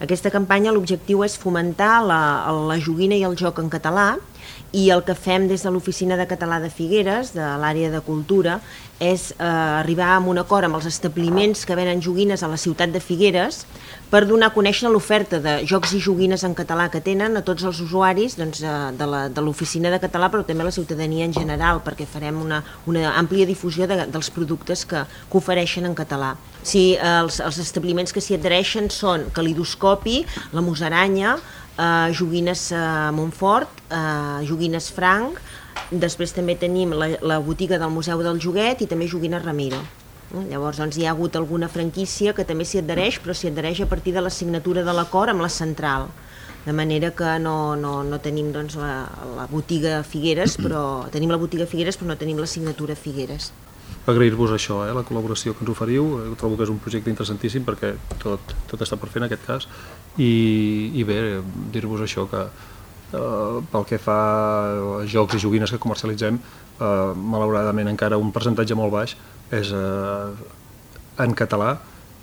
Aquesta campanya l'objectiu és fomentar la, la joguina i el joc en català i el que fem des de l'Oficina de Català de Figueres, de l'àrea de cultura, és eh, arribar a un acord amb els establiments que venen joguines a la ciutat de Figueres per donar a conèixer l'oferta de jocs i joguines en català que tenen a tots els usuaris doncs, eh, de l'Oficina de Català, però també a la ciutadania en general, perquè farem una, una àmplia difusió de, dels productes que, que ofereixen en català. Sí, els, els establiments que s'hi adhereixen són Calidoscopi, La Musaranya, eh, joguines eh, Montfort, eh, joguines Franc, després també tenim la, la botiga del Museu del Joguet i també joguines Ramiro. Mm, llavors doncs, hi ha hagut alguna franquícia que també s'hi adhereix, però s'hi adhereix a partir de la signatura de l'acord amb la central. De manera que no, no, no tenim doncs, la, la botiga Figueres, però tenim la botiga Figueres però no tenim la signatura Figueres agrair-vos això, eh, la col·laboració que ens oferiu, eh, trobo que és un projecte interessantíssim perquè tot, tot està per fer en aquest cas i, i bé, dir-vos això que eh, pel que fa a jocs i joguines que comercialitzem eh, malauradament encara un percentatge molt baix és eh, en català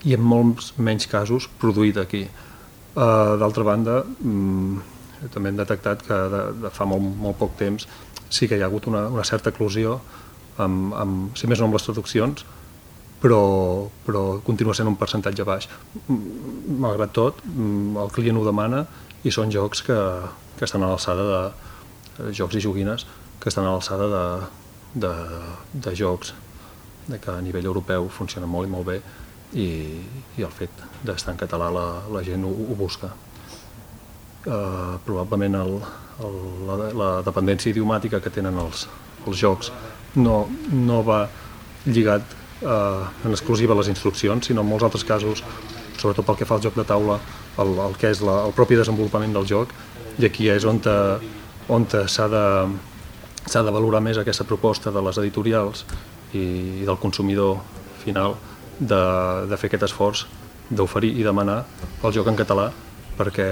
i en molts menys casos produït aquí. Eh, D'altra banda, mm, també hem detectat que de, de fa molt, molt poc temps sí que hi ha hagut una, una certa eclosió amb, amb, si més no amb les traduccions, però, però continua sent un percentatge baix. Malgrat tot, el client ho demana i són jocs que, que estan a l'alçada de eh, jocs i joguines que estan a l'alçada de, de, de jocs de que a nivell europeu funciona molt i molt bé i, i el fet d'estar en català la, la gent ho, ho busca. Uh, probablement el, el, la, la dependència idiomàtica que tenen els, els jocs no, no va lligat eh, en exclusiva a les instruccions, sinó en molts altres casos, sobretot pel que fa al joc de taula, el, el que és la, el propi desenvolupament del joc, i aquí és on, te, on s'ha de, s'ha de valorar més aquesta proposta de les editorials i, i del consumidor final de, de fer aquest esforç d'oferir i demanar el joc en català perquè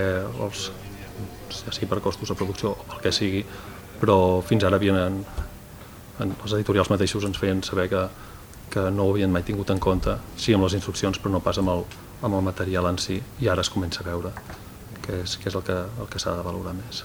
els, ja sigui per costos de producció o el que sigui, però fins ara havien els editorials mateixos ens feien saber que, que no ho havien mai tingut en compte, sí amb les instruccions però no pas amb el, amb el material en si i ara es comença a veure que és, que és el que, el que s'ha de valorar més.